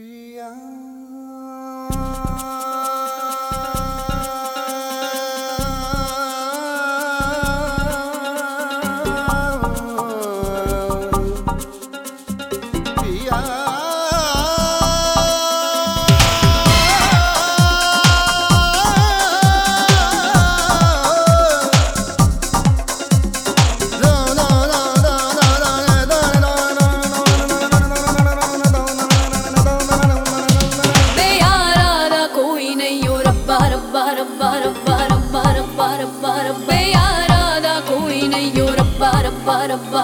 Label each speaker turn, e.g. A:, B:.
A: yang.
B: ரப்பா ரப்பா ரப்பா ரப்பா ரப்பே யாராதா கோயினையோ ரப்பா ரப்பா ரப்பா